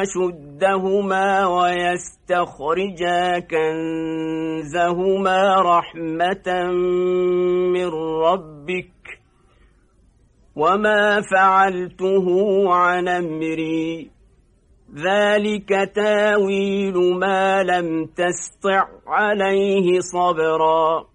أشدهما ويستخرجا كنزهما رحمة من ربك وما فعلته عن أمري. ذلك تاويل ما لم تستع عليه صبرا.